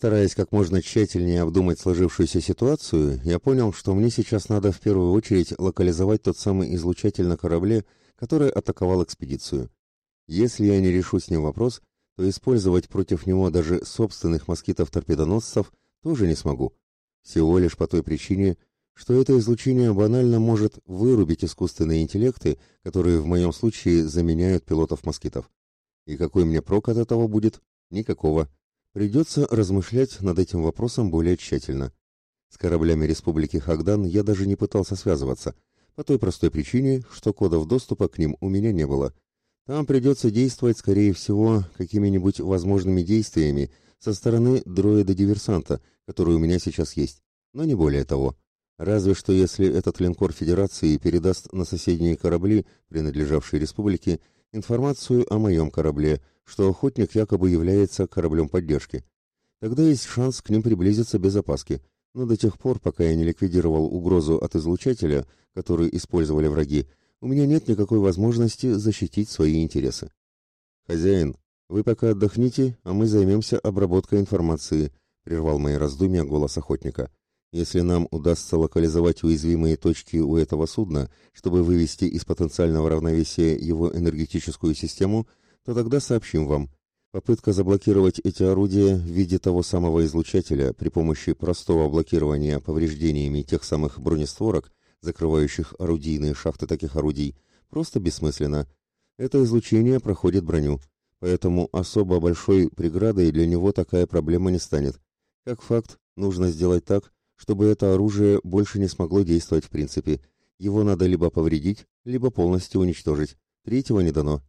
Стараясь как можно тщательнее обдумать сложившуюся ситуацию, я понял, что мне сейчас надо в первую очередь локализовать тот самый излучатель на корабле, который атаковал экспедицию. Если я не решу с ним вопрос, то использовать против него даже собственных москитов-торпедоносцев тоже не смогу. Всего лишь по той причине, что это излучение банально может вырубить искусственные интеллекты, которые в моем случае заменяют пилотов-москитов. И какой мне прок от этого будет? Никакого. Придется размышлять над этим вопросом более тщательно. С кораблями Республики Хагдан я даже не пытался связываться, по той простой причине, что кодов доступа к ним у меня не было. Там придется действовать, скорее всего, какими-нибудь возможными действиями со стороны дроида-диверсанта, который у меня сейчас есть, но не более того. Разве что если этот линкор Федерации передаст на соседние корабли, принадлежавшие республике, информацию о моем корабле, что охотник якобы является кораблем поддержки. Тогда есть шанс к ним приблизиться без опаски, но до тех пор, пока я не ликвидировал угрозу от излучателя, который использовали враги, у меня нет никакой возможности защитить свои интересы. Хозяин, вы пока отдохните, а мы займемся обработкой информации, прервал мои раздумья голос охотника. Если нам удастся локализовать уязвимые точки у этого судна, чтобы вывести из потенциального равновесия его энергетическую систему, то тогда сообщим вам. Попытка заблокировать эти орудия в виде того самого излучателя при помощи простого блокирования повреждениями тех самых бронестворок, закрывающих орудийные шахты таких орудий, просто бессмысленно. Это излучение проходит броню, поэтому особо большой преградой для него такая проблема не станет. Как факт, нужно сделать так, чтобы это оружие больше не смогло действовать в принципе. Его надо либо повредить, либо полностью уничтожить. Третьего не дано.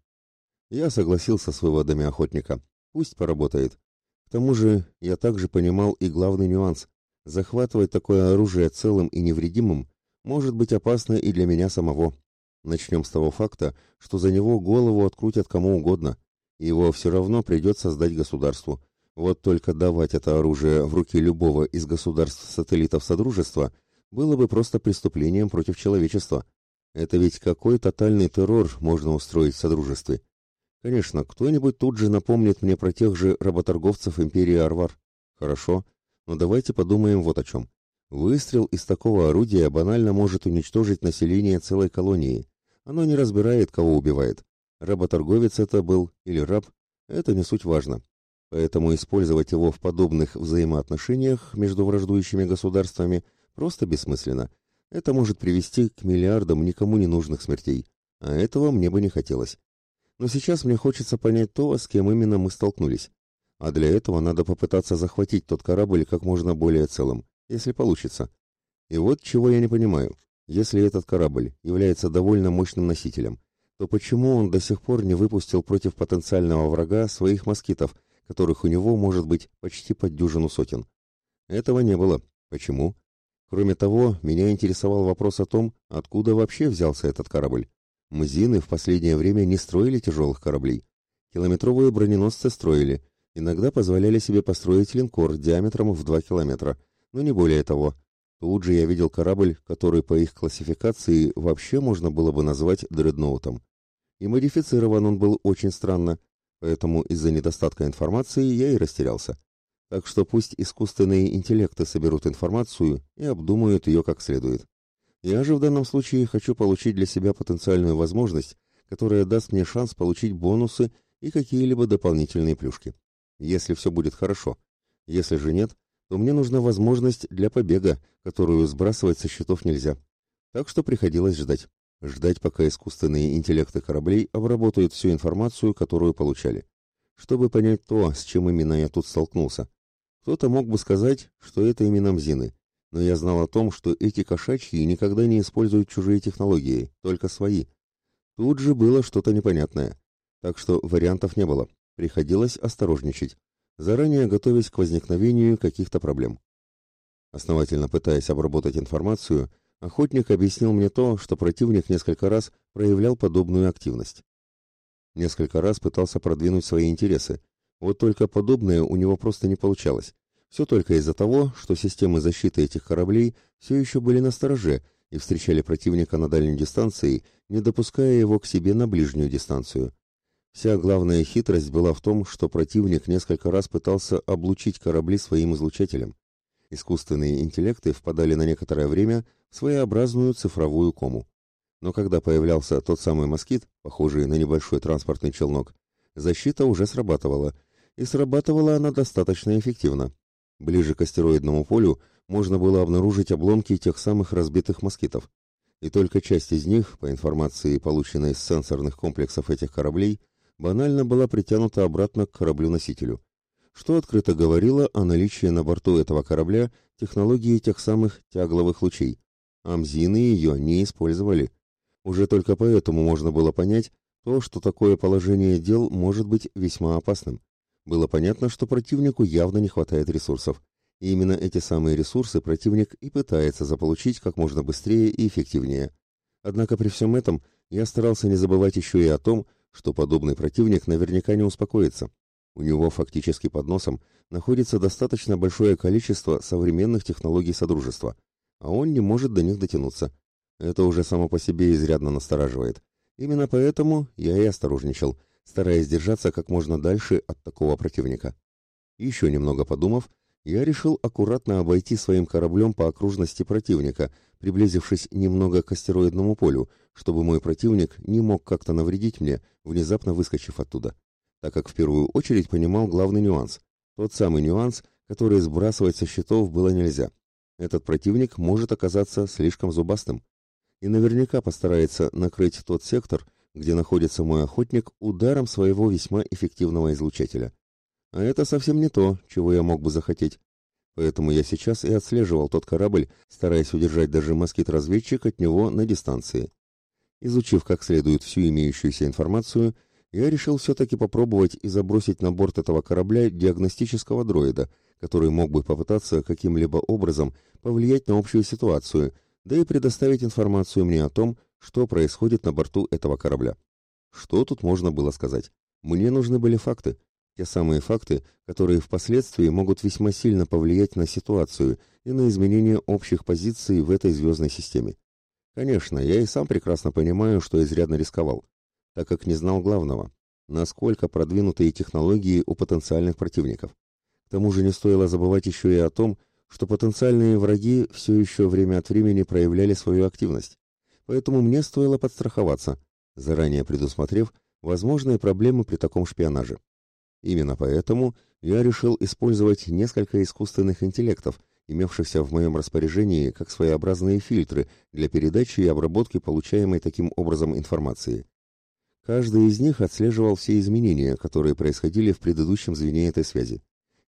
Я согласился с выводами охотника. Пусть поработает. К тому же я также понимал и главный нюанс. Захватывать такое оружие целым и невредимым может быть опасно и для меня самого. Начнем с того факта, что за него голову открутят кому угодно. Его все равно придется сдать государству. Вот только давать это оружие в руки любого из государств-сателлитов Содружества было бы просто преступлением против человечества. Это ведь какой тотальный террор можно устроить в Содружестве. Конечно, кто-нибудь тут же напомнит мне про тех же работорговцев империи Арвар. Хорошо, но давайте подумаем вот о чем. Выстрел из такого орудия банально может уничтожить население целой колонии. Оно не разбирает, кого убивает. Работорговец это был или раб, это не суть важно. Поэтому использовать его в подобных взаимоотношениях между враждующими государствами просто бессмысленно. Это может привести к миллиардам никому не нужных смертей, а этого мне бы не хотелось. Но сейчас мне хочется понять то, с кем именно мы столкнулись. А для этого надо попытаться захватить тот корабль как можно более целым, если получится. И вот чего я не понимаю. Если этот корабль является довольно мощным носителем, то почему он до сих пор не выпустил против потенциального врага своих москитов, которых у него может быть почти под дюжину сотен. Этого не было. Почему? Кроме того, меня интересовал вопрос о том, откуда вообще взялся этот корабль. Мзины в последнее время не строили тяжелых кораблей. Километровые броненосцы строили, иногда позволяли себе построить линкор диаметром в 2 километра, но не более того. Тут же я видел корабль, который по их классификации вообще можно было бы назвать дредноутом. И модифицирован он был очень странно, Поэтому из-за недостатка информации я и растерялся. Так что пусть искусственные интеллекты соберут информацию и обдумают ее как следует. Я же в данном случае хочу получить для себя потенциальную возможность, которая даст мне шанс получить бонусы и какие-либо дополнительные плюшки. Если все будет хорошо. Если же нет, то мне нужна возможность для побега, которую сбрасывать со счетов нельзя. Так что приходилось ждать ждать, пока искусственные интеллекты кораблей обработают всю информацию, которую получали. Чтобы понять то, с чем именно я тут столкнулся. Кто-то мог бы сказать, что это именно Мзины, но я знал о том, что эти кошачьи никогда не используют чужие технологии, только свои. Тут же было что-то непонятное. Так что вариантов не было. Приходилось осторожничать, заранее готовясь к возникновению каких-то проблем. Основательно пытаясь обработать информацию, Охотник объяснил мне то, что противник несколько раз проявлял подобную активность. Несколько раз пытался продвинуть свои интересы. Вот только подобное у него просто не получалось. Все только из-за того, что системы защиты этих кораблей все еще были на стороже и встречали противника на дальней дистанции, не допуская его к себе на ближнюю дистанцию. Вся главная хитрость была в том, что противник несколько раз пытался облучить корабли своим излучателем. Искусственные интеллекты впадали на некоторое время своеобразную цифровую кому. Но когда появлялся тот самый москит, похожий на небольшой транспортный челнок, защита уже срабатывала, и срабатывала она достаточно эффективно. Ближе к астероидному полю можно было обнаружить обломки тех самых разбитых москитов. И только часть из них, по информации, полученной из сенсорных комплексов этих кораблей, банально была притянута обратно к кораблю-носителю что открыто говорило о наличии на борту этого корабля технологии тех самых тягловых лучей. Амзины ее не использовали. Уже только поэтому можно было понять то, что такое положение дел может быть весьма опасным. Было понятно, что противнику явно не хватает ресурсов. И именно эти самые ресурсы противник и пытается заполучить как можно быстрее и эффективнее. Однако при всем этом я старался не забывать еще и о том, что подобный противник наверняка не успокоится. У него фактически под носом находится достаточно большое количество современных технологий Содружества, а он не может до них дотянуться. Это уже само по себе изрядно настораживает. Именно поэтому я и осторожничал, стараясь держаться как можно дальше от такого противника. Еще немного подумав, я решил аккуратно обойти своим кораблем по окружности противника, приблизившись немного к астероидному полю, чтобы мой противник не мог как-то навредить мне, внезапно выскочив оттуда так как в первую очередь понимал главный нюанс. Тот самый нюанс, который сбрасывать со счетов было нельзя. Этот противник может оказаться слишком зубастым. И наверняка постарается накрыть тот сектор, где находится мой охотник, ударом своего весьма эффективного излучателя. А это совсем не то, чего я мог бы захотеть. Поэтому я сейчас и отслеживал тот корабль, стараясь удержать даже москит-разведчик от него на дистанции. Изучив как следует всю имеющуюся информацию, я решил все-таки попробовать и забросить на борт этого корабля диагностического дроида, который мог бы попытаться каким-либо образом повлиять на общую ситуацию, да и предоставить информацию мне о том, что происходит на борту этого корабля. Что тут можно было сказать? Мне нужны были факты. Те самые факты, которые впоследствии могут весьма сильно повлиять на ситуацию и на изменение общих позиций в этой звездной системе. Конечно, я и сам прекрасно понимаю, что изрядно рисковал так как не знал главного – насколько продвинутые технологии у потенциальных противников. Тому же не стоило забывать еще и о том, что потенциальные враги все еще время от времени проявляли свою активность. Поэтому мне стоило подстраховаться, заранее предусмотрев возможные проблемы при таком шпионаже. Именно поэтому я решил использовать несколько искусственных интеллектов, имевшихся в моем распоряжении как своеобразные фильтры для передачи и обработки получаемой таким образом информации. Каждый из них отслеживал все изменения, которые происходили в предыдущем звене этой связи.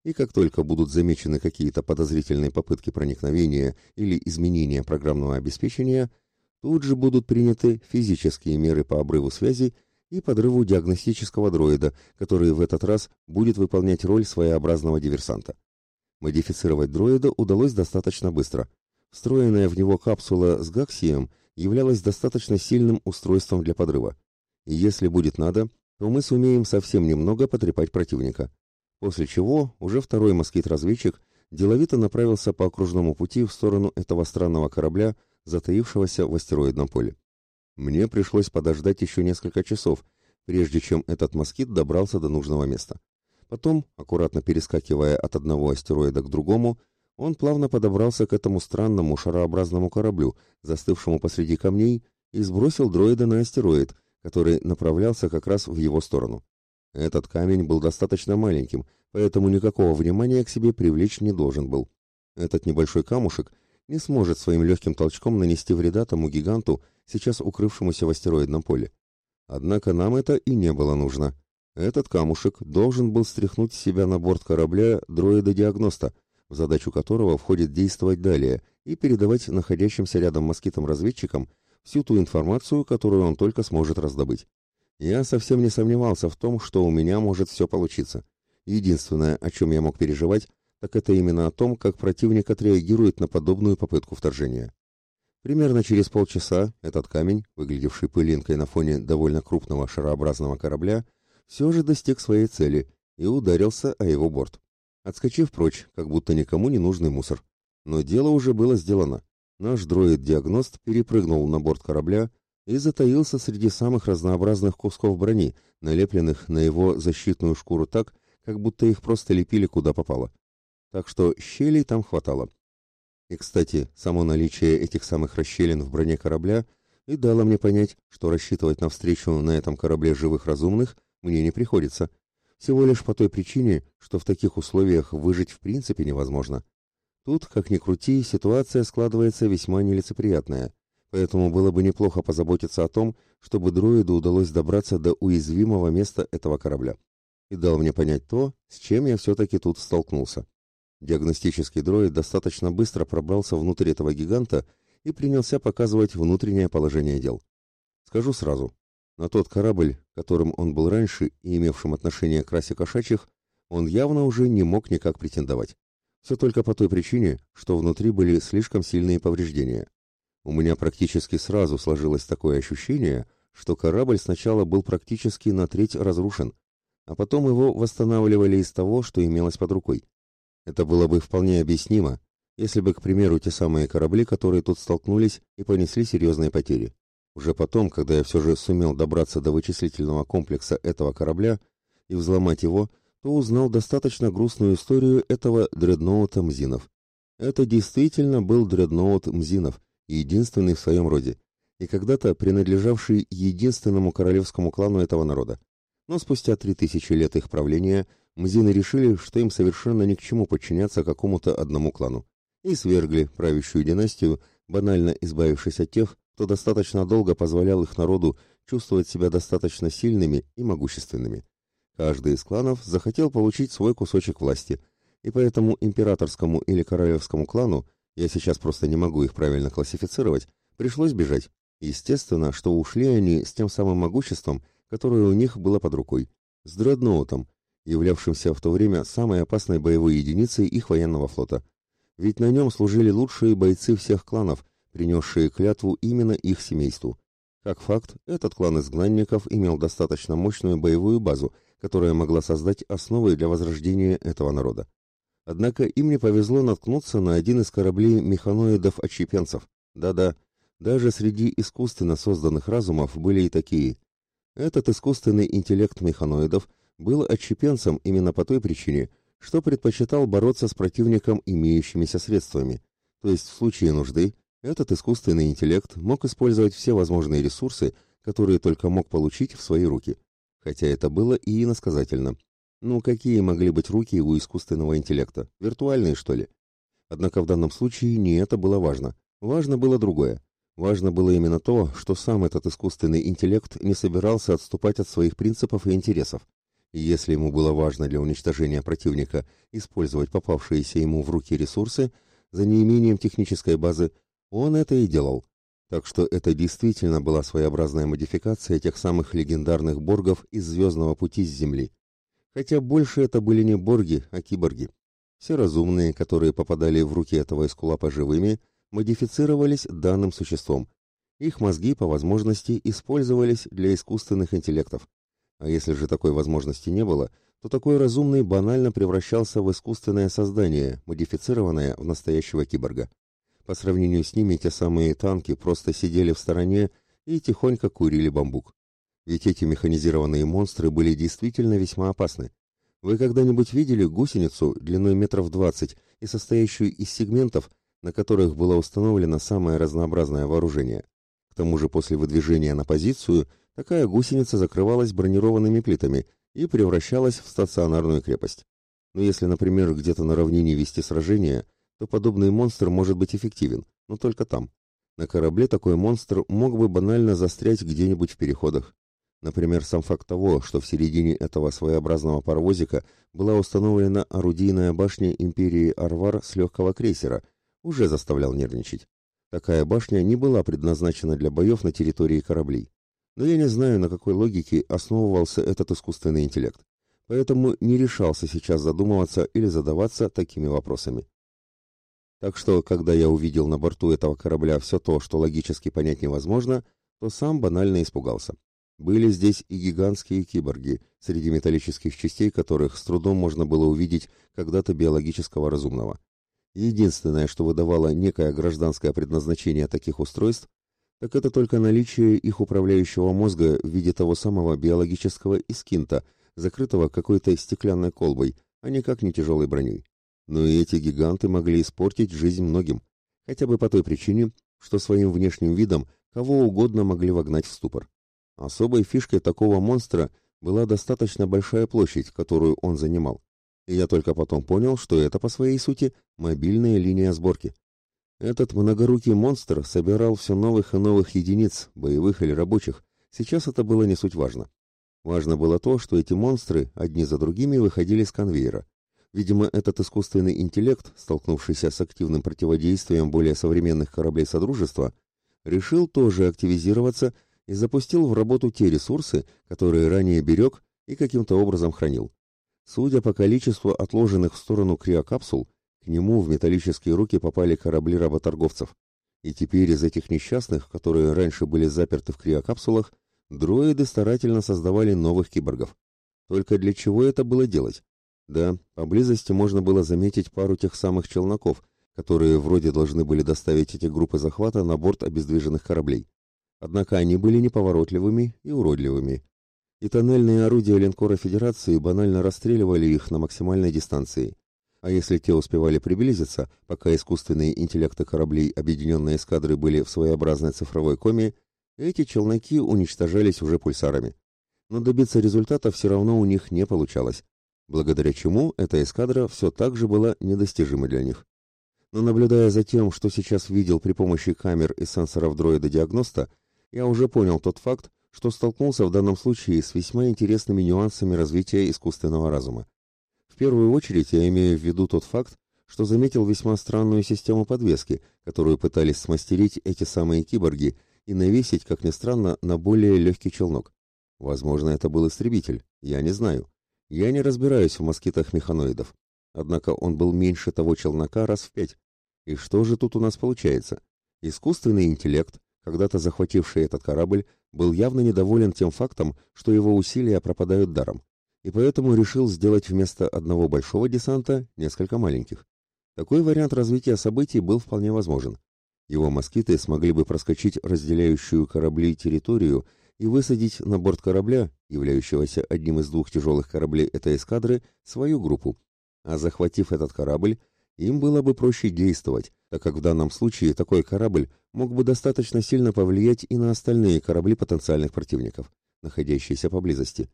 И как только будут замечены какие-то подозрительные попытки проникновения или изменения программного обеспечения, тут же будут приняты физические меры по обрыву связи и подрыву диагностического дроида, который в этот раз будет выполнять роль своеобразного диверсанта. Модифицировать дроида удалось достаточно быстро. Встроенная в него капсула с гаксием являлась достаточно сильным устройством для подрыва и если будет надо, то мы сумеем совсем немного потрепать противника. После чего уже второй москит-разведчик деловито направился по окружному пути в сторону этого странного корабля, затаившегося в астероидном поле. Мне пришлось подождать еще несколько часов, прежде чем этот москит добрался до нужного места. Потом, аккуратно перескакивая от одного астероида к другому, он плавно подобрался к этому странному шарообразному кораблю, застывшему посреди камней, и сбросил дроида на астероид, который направлялся как раз в его сторону. Этот камень был достаточно маленьким, поэтому никакого внимания к себе привлечь не должен был. Этот небольшой камушек не сможет своим легким толчком нанести вреда тому гиганту, сейчас укрывшемуся в астероидном поле. Однако нам это и не было нужно. Этот камушек должен был стряхнуть себя на борт корабля дроида-диагноста, в задачу которого входит действовать далее и передавать находящимся рядом москитам-разведчикам всю ту информацию, которую он только сможет раздобыть. Я совсем не сомневался в том, что у меня может все получиться. Единственное, о чем я мог переживать, так это именно о том, как противник отреагирует на подобную попытку вторжения. Примерно через полчаса этот камень, выглядевший пылинкой на фоне довольно крупного шарообразного корабля, все же достиг своей цели и ударился о его борт, отскочив прочь, как будто никому не нужный мусор. Но дело уже было сделано. Наш дроид-диагност перепрыгнул на борт корабля, и затаился среди самых разнообразных кусков брони, налепленных на его защитную шкуру так, как будто их просто лепили куда попало. Так что щелей там хватало. И, кстати, само наличие этих самых расщелин в броне корабля и дало мне понять, что рассчитывать на встречу на этом корабле живых разумных мне не приходится. Всего лишь по той причине, что в таких условиях выжить в принципе невозможно. Тут, как ни крути, ситуация складывается весьма нелицеприятная, поэтому было бы неплохо позаботиться о том, чтобы дроиду удалось добраться до уязвимого места этого корабля. И дал мне понять то, с чем я все-таки тут столкнулся. Диагностический дроид достаточно быстро пробрался внутрь этого гиганта и принялся показывать внутреннее положение дел. Скажу сразу, на тот корабль, которым он был раньше и имевшим отношение к расе кошачьих, он явно уже не мог никак претендовать. Все только по той причине, что внутри были слишком сильные повреждения. У меня практически сразу сложилось такое ощущение, что корабль сначала был практически на треть разрушен, а потом его восстанавливали из того, что имелось под рукой. Это было бы вполне объяснимо, если бы, к примеру, те самые корабли, которые тут столкнулись и понесли серьезные потери. Уже потом, когда я все же сумел добраться до вычислительного комплекса этого корабля и взломать его, то узнал достаточно грустную историю этого дредноута Мзинов. Это действительно был дредноут Мзинов, единственный в своем роде, и когда-то принадлежавший единственному королевскому клану этого народа. Но спустя три тысячи лет их правления Мзины решили, что им совершенно ни к чему подчиняться какому-то одному клану, и свергли правящую династию, банально избавившись от тех, кто достаточно долго позволял их народу чувствовать себя достаточно сильными и могущественными. Каждый из кланов захотел получить свой кусочек власти, и поэтому императорскому или королевскому клану, я сейчас просто не могу их правильно классифицировать, пришлось бежать. Естественно, что ушли они с тем самым могуществом, которое у них было под рукой, с дредноутом, являвшимся в то время самой опасной боевой единицей их военного флота. Ведь на нем служили лучшие бойцы всех кланов, принесшие клятву именно их семейству. Как факт, этот клан изгнанников имел достаточно мощную боевую базу, которая могла создать основы для возрождения этого народа. Однако им не повезло наткнуться на один из кораблей механоидов-отщепенцев. Да-да, даже среди искусственно созданных разумов были и такие. Этот искусственный интеллект механоидов был отщепенцем именно по той причине, что предпочитал бороться с противником имеющимися средствами, то есть в случае нужды этот искусственный интеллект мог использовать все возможные ресурсы, которые только мог получить в свои руки. Хотя это было и иносказательно. Ну, какие могли быть руки у искусственного интеллекта? Виртуальные, что ли? Однако в данном случае не это было важно. Важно было другое. Важно было именно то, что сам этот искусственный интеллект не собирался отступать от своих принципов и интересов. И если ему было важно для уничтожения противника использовать попавшиеся ему в руки ресурсы, за неимением технической базы он это и делал. Так что это действительно была своеобразная модификация тех самых легендарных боргов из «Звездного пути» с Земли. Хотя больше это были не борги, а киборги. Все разумные, которые попадали в руки этого эскулапа живыми, модифицировались данным существом. Их мозги по возможности использовались для искусственных интеллектов. А если же такой возможности не было, то такой разумный банально превращался в искусственное создание, модифицированное в настоящего киборга. По сравнению с ними те самые танки просто сидели в стороне и тихонько курили бамбук. Ведь эти механизированные монстры были действительно весьма опасны. Вы когда-нибудь видели гусеницу длиной метров двадцать и состоящую из сегментов, на которых было установлено самое разнообразное вооружение? К тому же после выдвижения на позицию такая гусеница закрывалась бронированными плитами и превращалась в стационарную крепость. Но если, например, где-то на равнине вести сражение, то подобный монстр может быть эффективен, но только там. На корабле такой монстр мог бы банально застрять где-нибудь в переходах. Например, сам факт того, что в середине этого своеобразного паровозика была установлена орудийная башня империи Арвар с легкого крейсера, уже заставлял нервничать. Такая башня не была предназначена для боев на территории кораблей. Но я не знаю, на какой логике основывался этот искусственный интеллект. Поэтому не решался сейчас задумываться или задаваться такими вопросами. Так что, когда я увидел на борту этого корабля все то, что логически понять невозможно, то сам банально испугался. Были здесь и гигантские киборги, среди металлических частей которых с трудом можно было увидеть когда-то биологического разумного. Единственное, что выдавало некое гражданское предназначение таких устройств, так это только наличие их управляющего мозга в виде того самого биологического искинта, закрытого какой-то стеклянной колбой, а никак не тяжелой броней. Но и эти гиганты могли испортить жизнь многим, хотя бы по той причине, что своим внешним видом кого угодно могли вогнать в ступор. Особой фишкой такого монстра была достаточно большая площадь, которую он занимал. И я только потом понял, что это по своей сути мобильная линия сборки. Этот многорукий монстр собирал все новых и новых единиц, боевых или рабочих. Сейчас это было не суть важно. Важно было то, что эти монстры одни за другими выходили с конвейера. Видимо, этот искусственный интеллект, столкнувшийся с активным противодействием более современных кораблей Содружества, решил тоже активизироваться и запустил в работу те ресурсы, которые ранее берег и каким-то образом хранил. Судя по количеству отложенных в сторону криокапсул, к нему в металлические руки попали корабли работорговцев. И теперь из этих несчастных, которые раньше были заперты в криокапсулах, дроиды старательно создавали новых киборгов. Только для чего это было делать? Да, поблизости можно было заметить пару тех самых челноков, которые вроде должны были доставить эти группы захвата на борт обездвиженных кораблей. Однако они были неповоротливыми и уродливыми. И тоннельные орудия линкора Федерации банально расстреливали их на максимальной дистанции. А если те успевали приблизиться, пока искусственные интеллекты кораблей объединенной эскадры были в своеобразной цифровой коме, эти челноки уничтожались уже пульсарами. Но добиться результата все равно у них не получалось, благодаря чему эта эскадра все так же была недостижима для них. Но наблюдая за тем, что сейчас видел при помощи камер и сенсоров дроида-диагноста, я уже понял тот факт, что столкнулся в данном случае с весьма интересными нюансами развития искусственного разума. В первую очередь я имею в виду тот факт, что заметил весьма странную систему подвески, которую пытались смастерить эти самые киборги и навесить, как ни странно, на более легкий челнок. Возможно, это был истребитель, я не знаю. Я не разбираюсь в москитах механоидов. Однако он был меньше того челнока раз в пять. И что же тут у нас получается? Искусственный интеллект, когда-то захвативший этот корабль, был явно недоволен тем фактом, что его усилия пропадают даром, и поэтому решил сделать вместо одного большого десанта несколько маленьких. Такой вариант развития событий был вполне возможен. Его москиты смогли бы проскочить разделяющую корабли территорию и высадить на борт корабля, являющегося одним из двух тяжелых кораблей этой эскадры, свою группу. А захватив этот корабль, им было бы проще действовать, так как в данном случае такой корабль мог бы достаточно сильно повлиять и на остальные корабли потенциальных противников, находящиеся поблизости.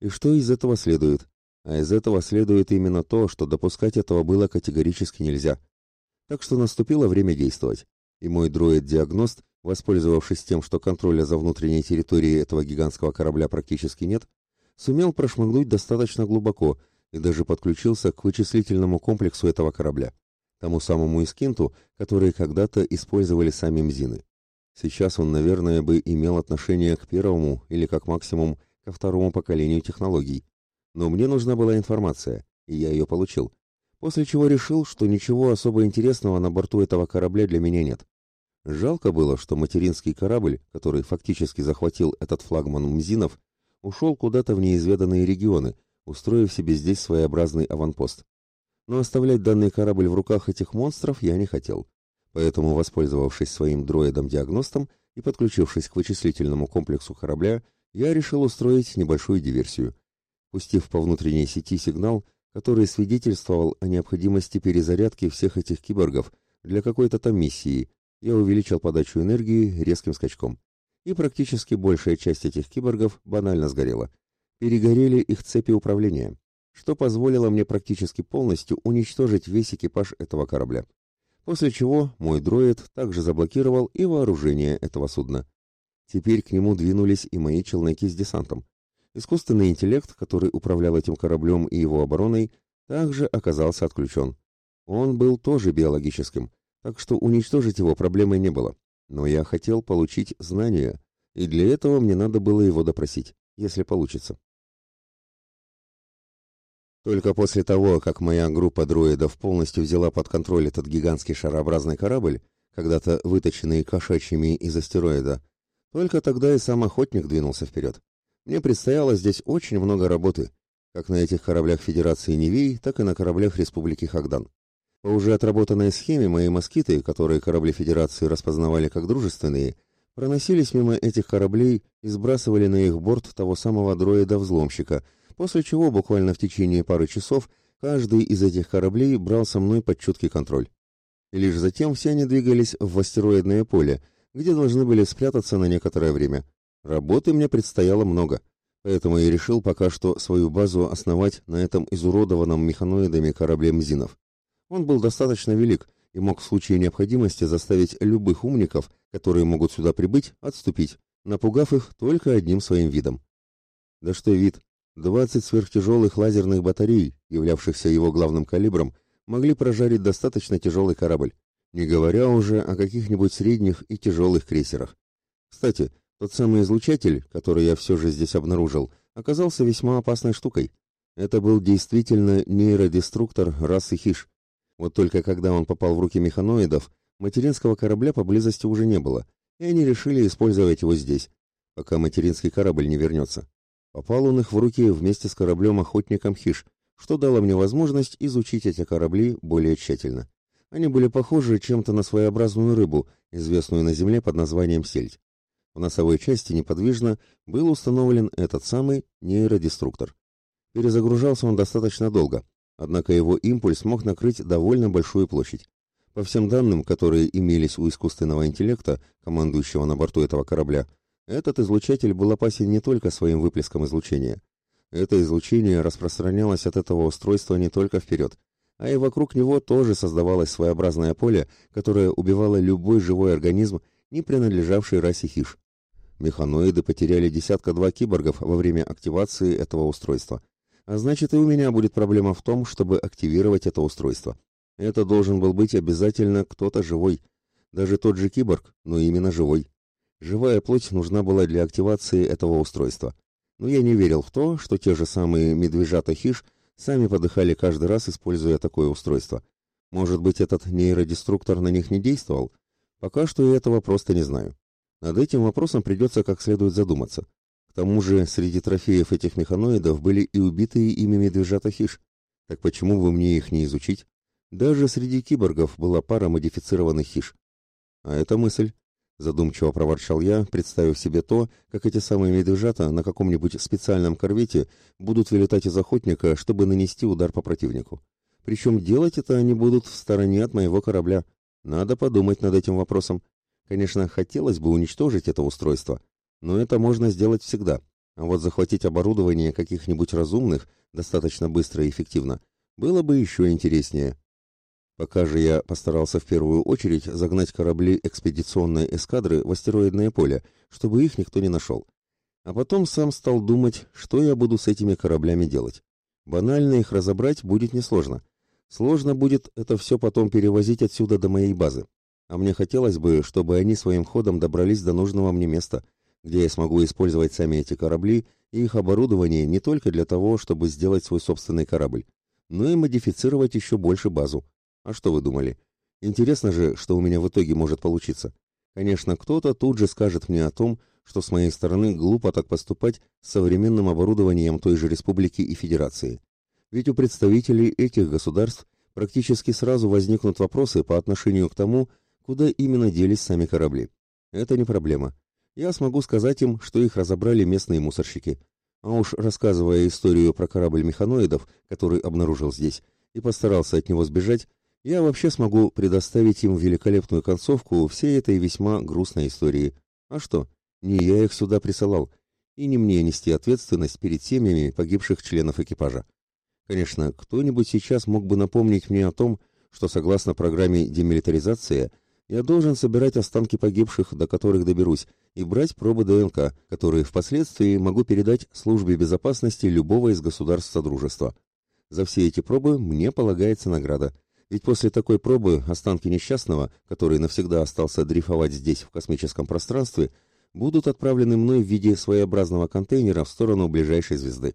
И что из этого следует? А из этого следует именно то, что допускать этого было категорически нельзя. Так что наступило время действовать. И мой дроид-диагност, воспользовавшись тем, что контроля за внутренней территорией этого гигантского корабля практически нет, сумел прошмыгнуть достаточно глубоко и даже подключился к вычислительному комплексу этого корабля, тому самому Искинту, который когда-то использовали сами Мзины. Сейчас он, наверное, бы имел отношение к первому или, как максимум, ко второму поколению технологий. Но мне нужна была информация, и я ее получил. После чего решил, что ничего особо интересного на борту этого корабля для меня нет. Жалко было, что материнский корабль, который фактически захватил этот флагман Мзинов, ушел куда-то в неизведанные регионы, устроив себе здесь своеобразный аванпост. Но оставлять данный корабль в руках этих монстров я не хотел. Поэтому, воспользовавшись своим дроидом-диагностом и подключившись к вычислительному комплексу корабля, я решил устроить небольшую диверсию. Пустив по внутренней сети сигнал, который свидетельствовал о необходимости перезарядки всех этих киборгов для какой-то там миссии, я увеличил подачу энергии резким скачком. И практически большая часть этих киборгов банально сгорела перегорели их цепи управления, что позволило мне практически полностью уничтожить весь экипаж этого корабля. После чего мой дроид также заблокировал и вооружение этого судна. Теперь к нему двинулись и мои челноки с десантом. Искусственный интеллект, который управлял этим кораблем и его обороной, также оказался отключен. Он был тоже биологическим, так что уничтожить его проблемой не было. Но я хотел получить знания, и для этого мне надо было его допросить, если получится. Только после того, как моя группа дроидов полностью взяла под контроль этот гигантский шарообразный корабль, когда-то выточенный кошачьими из астероида, только тогда и сам охотник двинулся вперед. Мне предстояло здесь очень много работы, как на этих кораблях Федерации Невей, так и на кораблях Республики Хагдан. По уже отработанной схеме мои москиты, которые корабли Федерации распознавали как дружественные, проносились мимо этих кораблей и сбрасывали на их борт того самого дроида-взломщика, после чего буквально в течение пары часов каждый из этих кораблей брал со мной под чуткий контроль. И лишь затем все они двигались в астероидное поле, где должны были спрятаться на некоторое время. Работы мне предстояло много, поэтому я решил пока что свою базу основать на этом изуродованном механоидами корабле Мзинов. Он был достаточно велик и мог в случае необходимости заставить любых умников, которые могут сюда прибыть, отступить, напугав их только одним своим видом. Да что вид, 20 сверхтяжелых лазерных батарей, являвшихся его главным калибром, могли прожарить достаточно тяжелый корабль, не говоря уже о каких-нибудь средних и тяжелых крейсерах. Кстати, тот самый излучатель, который я все же здесь обнаружил, оказался весьма опасной штукой. Это был действительно нейродеструктор расы Хиш. Вот только когда он попал в руки механоидов, материнского корабля поблизости уже не было, и они решили использовать его здесь, пока материнский корабль не вернется. Попал он их в руки вместе с кораблем-охотником Хиш, что дало мне возможность изучить эти корабли более тщательно. Они были похожи чем-то на своеобразную рыбу, известную на Земле под названием сельдь. В носовой части неподвижно был установлен этот самый нейродеструктор. Перезагружался он достаточно долго, однако его импульс мог накрыть довольно большую площадь. По всем данным, которые имелись у искусственного интеллекта, командующего на борту этого корабля, этот излучатель был опасен не только своим выплеском излучения. Это излучение распространялось от этого устройства не только вперед, а и вокруг него тоже создавалось своеобразное поле, которое убивало любой живой организм, не принадлежавший расе хиш. Механоиды потеряли десятка-два киборгов во время активации этого устройства. А значит, и у меня будет проблема в том, чтобы активировать это устройство. Это должен был быть обязательно кто-то живой. Даже тот же киборг, но именно живой. Живая плоть нужна была для активации этого устройства. Но я не верил в то, что те же самые медвежата хиш сами подыхали каждый раз, используя такое устройство. Может быть, этот нейродеструктор на них не действовал? Пока что я этого просто не знаю. Над этим вопросом придется как следует задуматься. К тому же, среди трофеев этих механоидов были и убитые ими медвежата хиш. Так почему бы мне их не изучить? Даже среди киборгов была пара модифицированных хиш. А это мысль. Задумчиво проворчал я, представив себе то, как эти самые медвежата на каком-нибудь специальном корвете будут вылетать из охотника, чтобы нанести удар по противнику. Причем делать это они будут в стороне от моего корабля. Надо подумать над этим вопросом. Конечно, хотелось бы уничтожить это устройство, но это можно сделать всегда. А вот захватить оборудование каких-нибудь разумных достаточно быстро и эффективно было бы еще интереснее. Пока же я постарался в первую очередь загнать корабли экспедиционной эскадры в астероидное поле, чтобы их никто не нашел. А потом сам стал думать, что я буду с этими кораблями делать. Банально их разобрать будет несложно. Сложно будет это все потом перевозить отсюда до моей базы. А мне хотелось бы, чтобы они своим ходом добрались до нужного мне места, где я смогу использовать сами эти корабли и их оборудование не только для того, чтобы сделать свой собственный корабль, но и модифицировать еще больше базу. А что вы думали? Интересно же, что у меня в итоге может получиться. Конечно, кто-то тут же скажет мне о том, что с моей стороны глупо так поступать с современным оборудованием той же республики и федерации. Ведь у представителей этих государств практически сразу возникнут вопросы по отношению к тому, куда именно делись сами корабли. Это не проблема. Я смогу сказать им, что их разобрали местные мусорщики. А уж рассказывая историю про корабль механоидов, который обнаружил здесь, и постарался от него сбежать, я вообще смогу предоставить им великолепную концовку всей этой весьма грустной истории. А что? Не я их сюда присылал, и не мне нести ответственность перед семьями погибших членов экипажа. Конечно, кто-нибудь сейчас мог бы напомнить мне о том, что согласно программе демилитаризация я должен собирать останки погибших, до которых доберусь, и брать пробы ДНК, которые впоследствии могу передать службе безопасности любого из государств Содружества. За все эти пробы мне полагается награда – ведь после такой пробы останки несчастного, который навсегда остался дрейфовать здесь, в космическом пространстве, будут отправлены мной в виде своеобразного контейнера в сторону ближайшей звезды.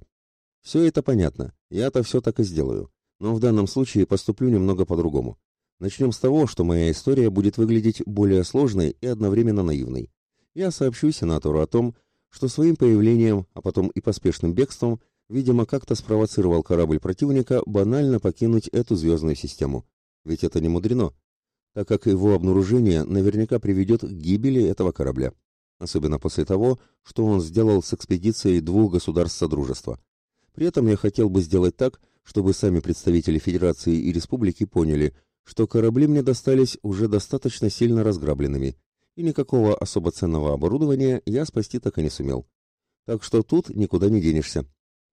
Все это понятно, я-то все так и сделаю, но в данном случае поступлю немного по-другому. Начнем с того, что моя история будет выглядеть более сложной и одновременно наивной. Я сообщу сенатору о том, что своим появлением, а потом и поспешным бегством – видимо, как-то спровоцировал корабль противника банально покинуть эту звездную систему. Ведь это не мудрено, так как его обнаружение наверняка приведет к гибели этого корабля. особенно после того, что он сделал с экспедицией двух государств Содружества. При этом я хотел бы сделать так, чтобы сами представители Федерации и Республики поняли, что корабли мне достались уже достаточно сильно разграбленными, и никакого особо ценного оборудования я спасти так и не сумел. Так что тут никуда не денешься.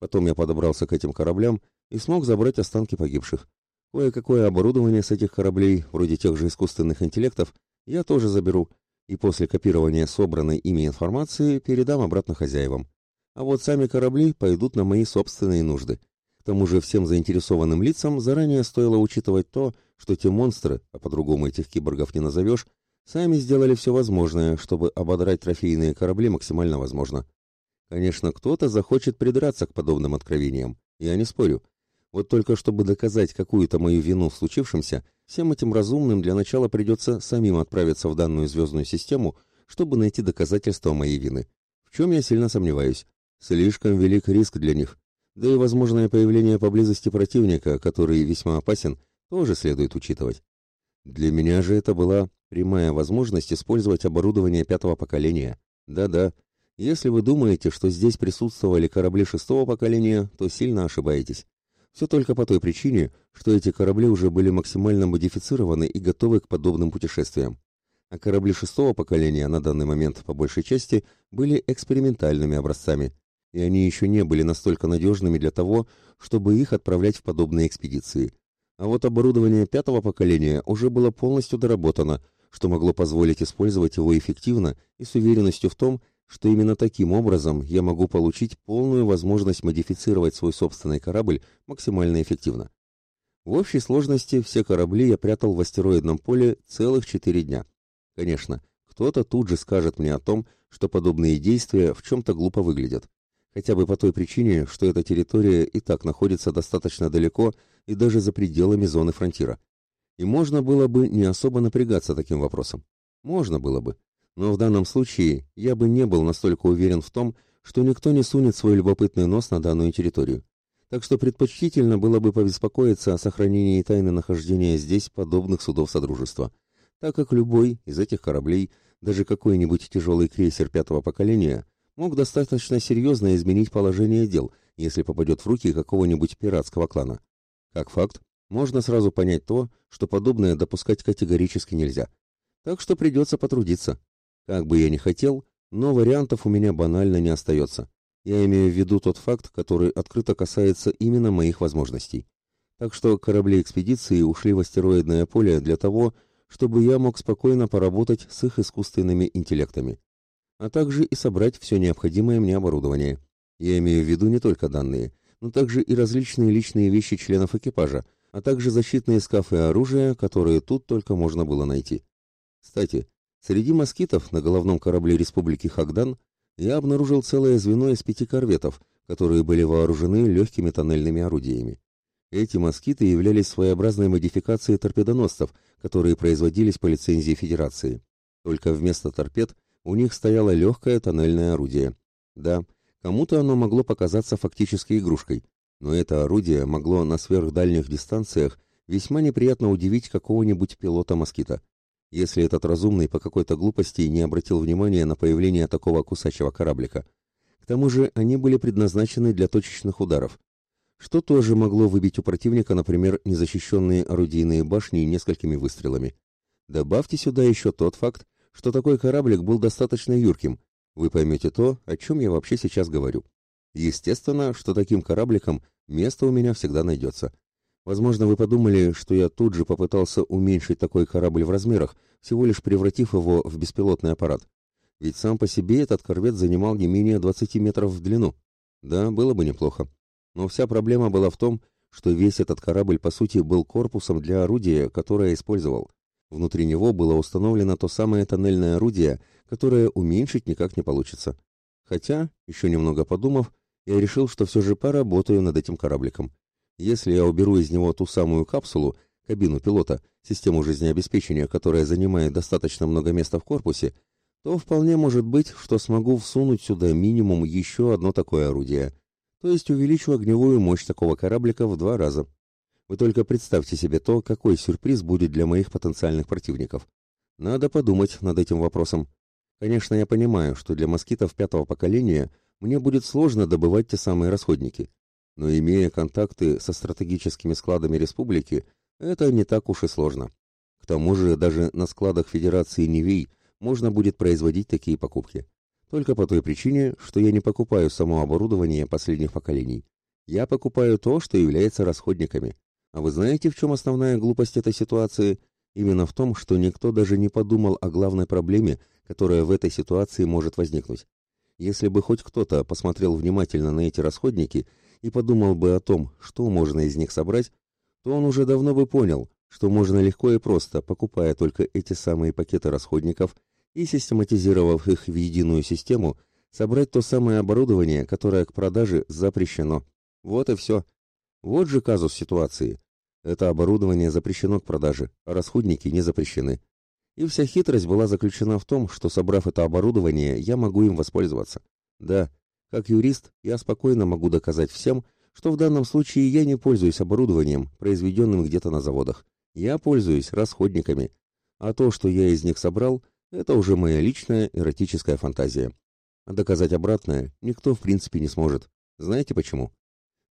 Потом я подобрался к этим кораблям и смог забрать останки погибших. Кое-какое оборудование с этих кораблей, вроде тех же искусственных интеллектов, я тоже заберу, и после копирования собранной ими информации передам обратно хозяевам. А вот сами корабли пойдут на мои собственные нужды. К тому же всем заинтересованным лицам заранее стоило учитывать то, что те монстры, а по-другому этих киборгов не назовешь, сами сделали все возможное, чтобы ободрать трофейные корабли максимально возможно. Конечно, кто-то захочет придраться к подобным откровениям, я не спорю. Вот только чтобы доказать какую-то мою вину в случившемся, всем этим разумным для начала придется самим отправиться в данную звездную систему, чтобы найти доказательства моей вины. В чем я сильно сомневаюсь. Слишком велик риск для них. Да и возможное появление поблизости противника, который весьма опасен, тоже следует учитывать. Для меня же это была прямая возможность использовать оборудование пятого поколения. Да-да, если вы думаете, что здесь присутствовали корабли шестого поколения, то сильно ошибаетесь. Все только по той причине, что эти корабли уже были максимально модифицированы и готовы к подобным путешествиям. А корабли шестого поколения на данный момент, по большей части, были экспериментальными образцами, и они еще не были настолько надежными для того, чтобы их отправлять в подобные экспедиции. А вот оборудование пятого поколения уже было полностью доработано, что могло позволить использовать его эффективно и с уверенностью в том, что именно таким образом я могу получить полную возможность модифицировать свой собственный корабль максимально эффективно. В общей сложности все корабли я прятал в астероидном поле целых четыре дня. Конечно, кто-то тут же скажет мне о том, что подобные действия в чем-то глупо выглядят. Хотя бы по той причине, что эта территория и так находится достаточно далеко и даже за пределами зоны фронтира. И можно было бы не особо напрягаться таким вопросом. Можно было бы но в данном случае я бы не был настолько уверен в том, что никто не сунет свой любопытный нос на данную территорию. Так что предпочтительно было бы побеспокоиться о сохранении тайны нахождения здесь подобных судов Содружества, так как любой из этих кораблей, даже какой-нибудь тяжелый крейсер пятого поколения, мог достаточно серьезно изменить положение дел, если попадет в руки какого-нибудь пиратского клана. Как факт, можно сразу понять то, что подобное допускать категорически нельзя. Так что придется потрудиться. Как бы я ни хотел, но вариантов у меня банально не остается. Я имею в виду тот факт, который открыто касается именно моих возможностей. Так что корабли экспедиции ушли в астероидное поле для того, чтобы я мог спокойно поработать с их искусственными интеллектами, а также и собрать все необходимое мне оборудование. Я имею в виду не только данные, но также и различные личные вещи членов экипажа, а также защитные скафы и оружие, которые тут только можно было найти. Кстати, Среди москитов на головном корабле Республики Хагдан я обнаружил целое звено из пяти корветов, которые были вооружены легкими тоннельными орудиями. Эти москиты являлись своеобразной модификацией торпедоносцев, которые производились по лицензии Федерации. Только вместо торпед у них стояло легкое тоннельное орудие. Да, кому-то оно могло показаться фактически игрушкой, но это орудие могло на сверхдальних дистанциях весьма неприятно удивить какого-нибудь пилота москита если этот разумный по какой-то глупости не обратил внимания на появление такого кусачего кораблика. К тому же они были предназначены для точечных ударов, что тоже могло выбить у противника, например, незащищенные орудийные башни несколькими выстрелами. Добавьте сюда еще тот факт, что такой кораблик был достаточно юрким. Вы поймете то, о чем я вообще сейчас говорю. Естественно, что таким корабликом место у меня всегда найдется. Возможно, вы подумали, что я тут же попытался уменьшить такой корабль в размерах, всего лишь превратив его в беспилотный аппарат. Ведь сам по себе этот корвет занимал не менее 20 метров в длину. Да, было бы неплохо. Но вся проблема была в том, что весь этот корабль, по сути, был корпусом для орудия, которое я использовал. Внутри него было установлено то самое тоннельное орудие, которое уменьшить никак не получится. Хотя, еще немного подумав, я решил, что все же поработаю над этим корабликом. Если я уберу из него ту самую капсулу, кабину пилота, систему жизнеобеспечения, которая занимает достаточно много места в корпусе, то вполне может быть, что смогу всунуть сюда минимум еще одно такое орудие. То есть увеличу огневую мощь такого кораблика в два раза. Вы только представьте себе то, какой сюрприз будет для моих потенциальных противников. Надо подумать над этим вопросом. Конечно, я понимаю, что для москитов пятого поколения мне будет сложно добывать те самые расходники, но имея контакты со стратегическими складами республики, это не так уж и сложно. К тому же даже на складах Федерации Невей можно будет производить такие покупки. Только по той причине, что я не покупаю само оборудование последних поколений. Я покупаю то, что является расходниками. А вы знаете, в чем основная глупость этой ситуации? Именно в том, что никто даже не подумал о главной проблеме, которая в этой ситуации может возникнуть. Если бы хоть кто-то посмотрел внимательно на эти расходники и подумал бы о том, что можно из них собрать, то он уже давно бы понял, что можно легко и просто, покупая только эти самые пакеты расходников и систематизировав их в единую систему, собрать то самое оборудование, которое к продаже запрещено. Вот и все. Вот же казус ситуации. Это оборудование запрещено к продаже, а расходники не запрещены. И вся хитрость была заключена в том, что, собрав это оборудование, я могу им воспользоваться. Да, как юрист, я спокойно могу доказать всем, что в данном случае я не пользуюсь оборудованием, произведенным где-то на заводах. Я пользуюсь расходниками. А то, что я из них собрал, это уже моя личная эротическая фантазия. А доказать обратное никто в принципе не сможет. Знаете почему?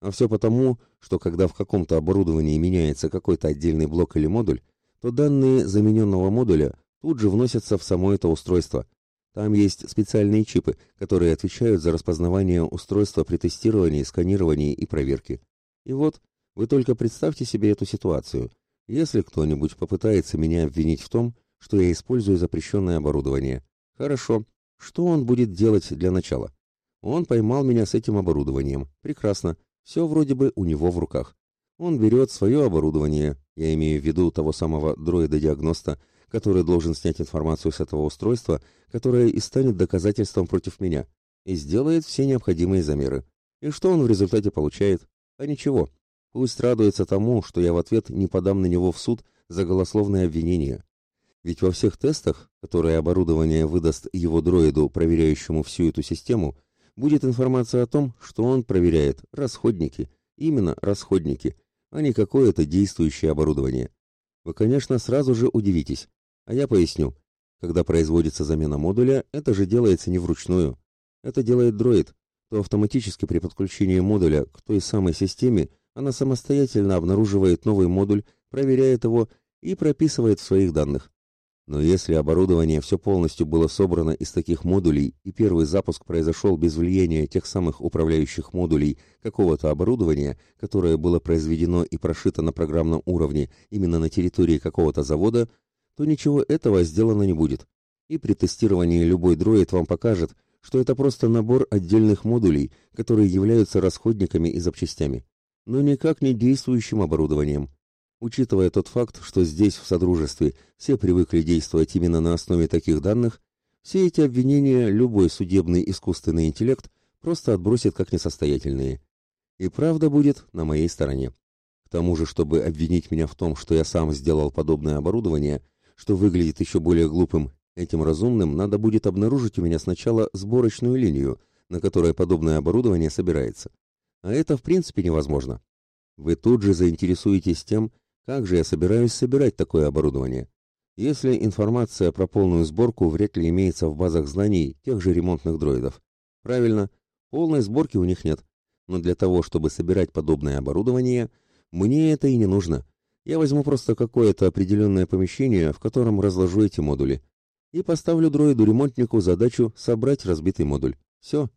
А все потому, что когда в каком-то оборудовании меняется какой-то отдельный блок или модуль, то данные замененного модуля тут же вносятся в само это устройство. Там есть специальные чипы, которые отвечают за распознавание устройства при тестировании, сканировании и проверке. И вот, вы только представьте себе эту ситуацию. Если кто-нибудь попытается меня обвинить в том, что я использую запрещенное оборудование. Хорошо. Что он будет делать для начала? Он поймал меня с этим оборудованием. Прекрасно. Все вроде бы у него в руках. Он берет свое оборудование, я имею в виду того самого дроида-диагноста, который должен снять информацию с этого устройства, которое и станет доказательством против меня, и сделает все необходимые замеры. И что он в результате получает? А ничего. Пусть радуется тому, что я в ответ не подам на него в суд за голословное обвинение. Ведь во всех тестах, которые оборудование выдаст его дроиду, проверяющему всю эту систему, будет информация о том, что он проверяет расходники, именно расходники, а не какое-то действующее оборудование. Вы, конечно, сразу же удивитесь, а я поясню. Когда производится замена модуля, это же делается не вручную. Это делает дроид, то автоматически при подключении модуля к той самой системе она самостоятельно обнаруживает новый модуль, проверяет его и прописывает в своих данных. Но если оборудование все полностью было собрано из таких модулей, и первый запуск произошел без влияния тех самых управляющих модулей какого-то оборудования, которое было произведено и прошито на программном уровне именно на территории какого-то завода, то ничего этого сделано не будет. И при тестировании любой дроид вам покажет, что это просто набор отдельных модулей, которые являются расходниками и запчастями, но никак не действующим оборудованием. Учитывая тот факт, что здесь, в Содружестве, все привыкли действовать именно на основе таких данных, все эти обвинения любой судебный искусственный интеллект просто отбросит как несостоятельные. И правда будет на моей стороне. К тому же, чтобы обвинить меня в том, что я сам сделал подобное оборудование, что выглядит еще более глупым, этим разумным надо будет обнаружить у меня сначала сборочную линию, на которой подобное оборудование собирается. А это в принципе невозможно. Вы тут же заинтересуетесь тем, как же я собираюсь собирать такое оборудование? Если информация про полную сборку вряд ли имеется в базах знаний тех же ремонтных дроидов. Правильно, полной сборки у них нет. Но для того, чтобы собирать подобное оборудование, мне это и не нужно. Я возьму просто какое-то определенное помещение, в котором разложу эти модули. И поставлю дроиду-ремонтнику задачу собрать разбитый модуль. Все.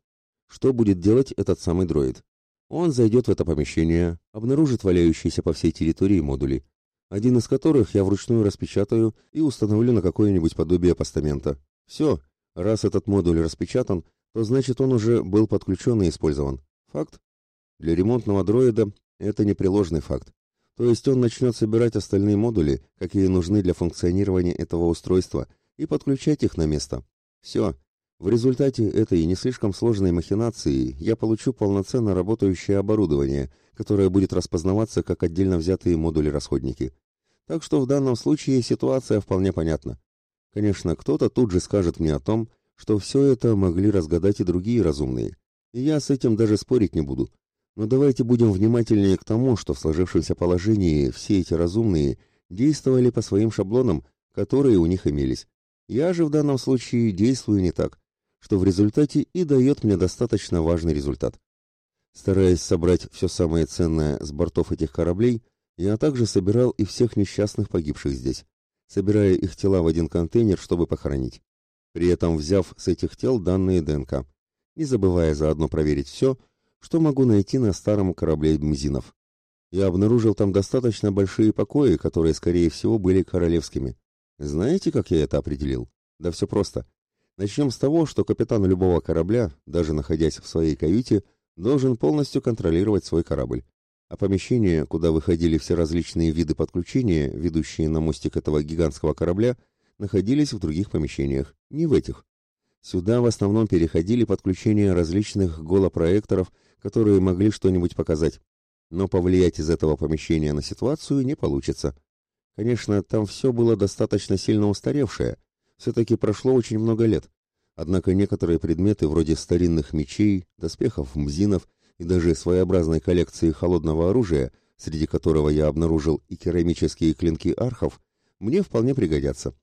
Что будет делать этот самый дроид? Он зайдет в это помещение, обнаружит валяющиеся по всей территории модули, один из которых я вручную распечатаю и установлю на какое-нибудь подобие постамента. Все, раз этот модуль распечатан, то значит он уже был подключен и использован. Факт? Для ремонтного дроида это непреложный факт. То есть он начнет собирать остальные модули, какие нужны для функционирования этого устройства, и подключать их на место. Все, в результате этой не слишком сложной махинации я получу полноценно работающее оборудование, которое будет распознаваться как отдельно взятые модули-расходники. Так что в данном случае ситуация вполне понятна. Конечно, кто-то тут же скажет мне о том, что все это могли разгадать и другие разумные. И я с этим даже спорить не буду. Но давайте будем внимательнее к тому, что в сложившемся положении все эти разумные действовали по своим шаблонам, которые у них имелись. Я же в данном случае действую не так, что в результате и дает мне достаточно важный результат. Стараясь собрать все самое ценное с бортов этих кораблей, я также собирал и всех несчастных погибших здесь, собирая их тела в один контейнер, чтобы похоронить. При этом взяв с этих тел данные ДНК, не забывая заодно проверить все, что могу найти на старом корабле Мзинов. Я обнаружил там достаточно большие покои, которые, скорее всего, были королевскими. Знаете, как я это определил? Да все просто. Начнем с того, что капитан любого корабля, даже находясь в своей каюте, должен полностью контролировать свой корабль. А помещения, куда выходили все различные виды подключения, ведущие на мостик этого гигантского корабля, находились в других помещениях, не в этих. Сюда в основном переходили подключения различных голопроекторов, которые могли что-нибудь показать. Но повлиять из этого помещения на ситуацию не получится. Конечно, там все было достаточно сильно устаревшее, все-таки прошло очень много лет. Однако некоторые предметы вроде старинных мечей, доспехов мзинов и даже своеобразной коллекции холодного оружия, среди которого я обнаружил и керамические клинки архов, мне вполне пригодятся.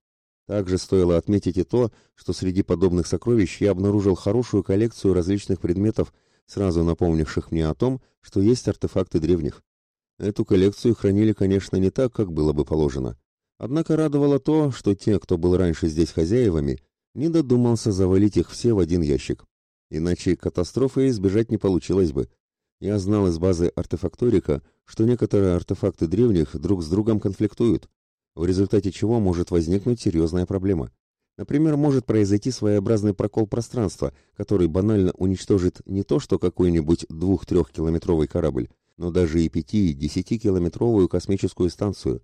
Также стоило отметить и то, что среди подобных сокровищ я обнаружил хорошую коллекцию различных предметов, сразу напомнивших мне о том, что есть артефакты древних. Эту коллекцию хранили, конечно, не так, как было бы положено. Однако радовало то, что те, кто был раньше здесь хозяевами, не додумался завалить их все в один ящик. Иначе катастрофы избежать не получилось бы. Я знал из базы артефакторика, что некоторые артефакты древних друг с другом конфликтуют, в результате чего может возникнуть серьезная проблема. Например, может произойти своеобразный прокол пространства, который банально уничтожит не то что какой-нибудь двух-трехкилометровый корабль, но даже и пяти-десятикилометровую космическую станцию,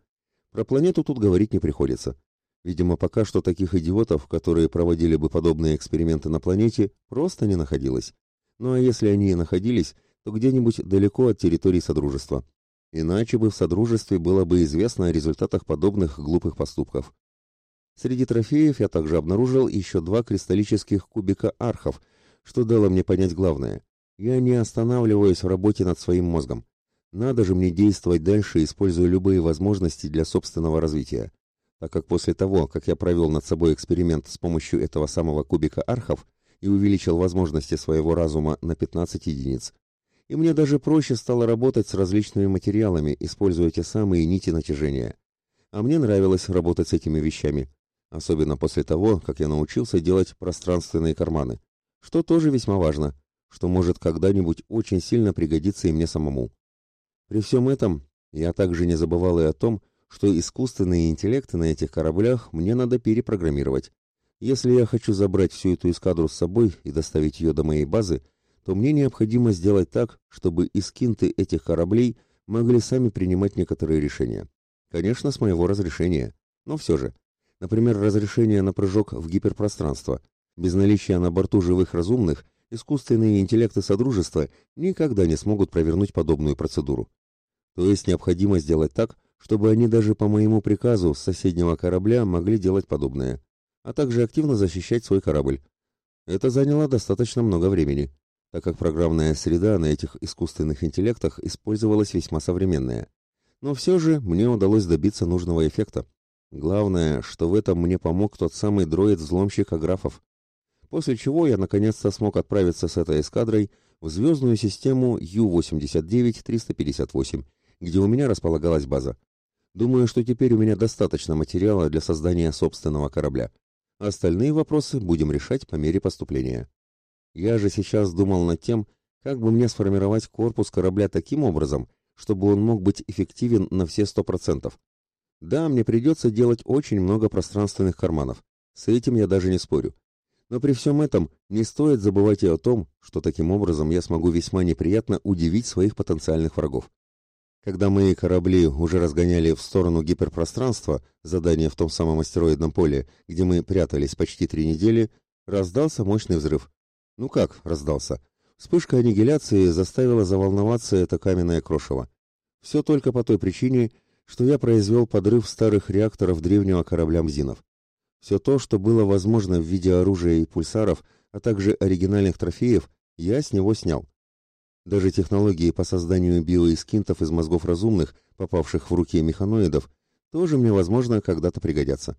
про планету тут говорить не приходится. Видимо, пока что таких идиотов, которые проводили бы подобные эксперименты на планете, просто не находилось. Ну а если они и находились, то где-нибудь далеко от территории Содружества. Иначе бы в Содружестве было бы известно о результатах подобных глупых поступков. Среди трофеев я также обнаружил еще два кристаллических кубика архов, что дало мне понять главное. Я не останавливаюсь в работе над своим мозгом. Надо же мне действовать дальше, используя любые возможности для собственного развития. Так как после того, как я провел над собой эксперимент с помощью этого самого кубика архов и увеличил возможности своего разума на 15 единиц, и мне даже проще стало работать с различными материалами, используя те самые нити натяжения. А мне нравилось работать с этими вещами, особенно после того, как я научился делать пространственные карманы, что тоже весьма важно, что может когда-нибудь очень сильно пригодиться и мне самому. При всем этом я также не забывал и о том, что искусственные интеллекты на этих кораблях мне надо перепрограммировать. Если я хочу забрать всю эту эскадру с собой и доставить ее до моей базы, то мне необходимо сделать так, чтобы искинты этих кораблей могли сами принимать некоторые решения. Конечно, с моего разрешения, но все же. Например, разрешение на прыжок в гиперпространство. Без наличия на борту живых разумных искусственные интеллекты Содружества никогда не смогут провернуть подобную процедуру. То есть необходимо сделать так, чтобы они даже по моему приказу с соседнего корабля могли делать подобное, а также активно защищать свой корабль. Это заняло достаточно много времени, так как программная среда на этих искусственных интеллектах использовалась весьма современная. Но все же мне удалось добиться нужного эффекта. Главное, что в этом мне помог тот самый дроид-взломщик Аграфов после чего я наконец-то смог отправиться с этой эскадрой в звездную систему Ю-89-358, где у меня располагалась база. Думаю, что теперь у меня достаточно материала для создания собственного корабля. Остальные вопросы будем решать по мере поступления. Я же сейчас думал над тем, как бы мне сформировать корпус корабля таким образом, чтобы он мог быть эффективен на все сто процентов. Да, мне придется делать очень много пространственных карманов. С этим я даже не спорю. Но при всем этом не стоит забывать и о том, что таким образом я смогу весьма неприятно удивить своих потенциальных врагов. Когда мои корабли уже разгоняли в сторону гиперпространства, задание в том самом астероидном поле, где мы прятались почти три недели, раздался мощный взрыв. Ну как раздался? Вспышка аннигиляции заставила заволноваться это каменное крошево. Все только по той причине, что я произвел подрыв старых реакторов древнего корабля Мзинов. Все то, что было возможно в виде оружия и пульсаров, а также оригинальных трофеев, я с него снял. Даже технологии по созданию биоискинтов из мозгов разумных, попавших в руки механоидов, тоже мне, возможно, когда-то пригодятся.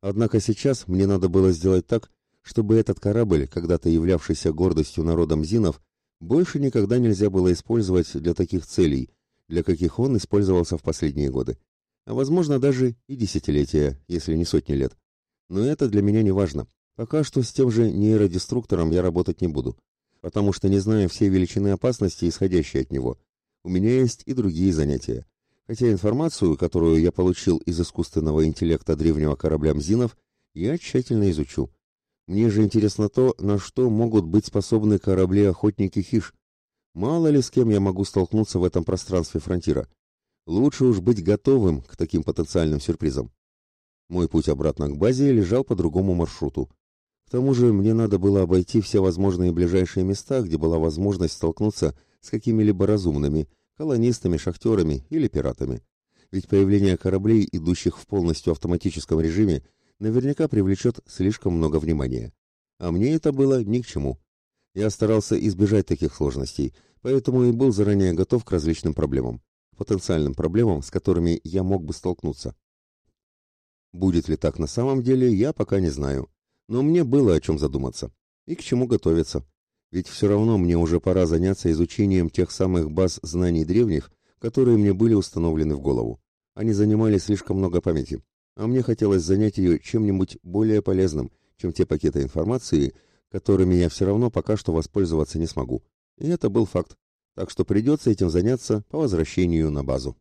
Однако сейчас мне надо было сделать так, чтобы этот корабль, когда-то являвшийся гордостью народом Зинов, больше никогда нельзя было использовать для таких целей, для каких он использовался в последние годы. А возможно даже и десятилетия, если не сотни лет. Но это для меня не важно. Пока что с тем же нейродеструктором я работать не буду, потому что не знаю все величины опасности, исходящей от него. У меня есть и другие занятия. Хотя информацию, которую я получил из искусственного интеллекта древнего корабля Мзинов, я тщательно изучу. Мне же интересно то, на что могут быть способны корабли-охотники Хиш. Мало ли с кем я могу столкнуться в этом пространстве фронтира. Лучше уж быть готовым к таким потенциальным сюрпризам. Мой путь обратно к базе лежал по другому маршруту. К тому же мне надо было обойти все возможные ближайшие места, где была возможность столкнуться с какими-либо разумными, колонистами, шахтерами или пиратами. Ведь появление кораблей, идущих в полностью автоматическом режиме, наверняка привлечет слишком много внимания. А мне это было ни к чему. Я старался избежать таких сложностей, поэтому и был заранее готов к различным проблемам, потенциальным проблемам, с которыми я мог бы столкнуться. Будет ли так на самом деле, я пока не знаю. Но мне было о чем задуматься и к чему готовиться. Ведь все равно мне уже пора заняться изучением тех самых баз знаний древних, которые мне были установлены в голову. Они занимали слишком много памяти, а мне хотелось занять ее чем-нибудь более полезным, чем те пакеты информации, которыми я все равно пока что воспользоваться не смогу. И это был факт. Так что придется этим заняться по возвращению на базу.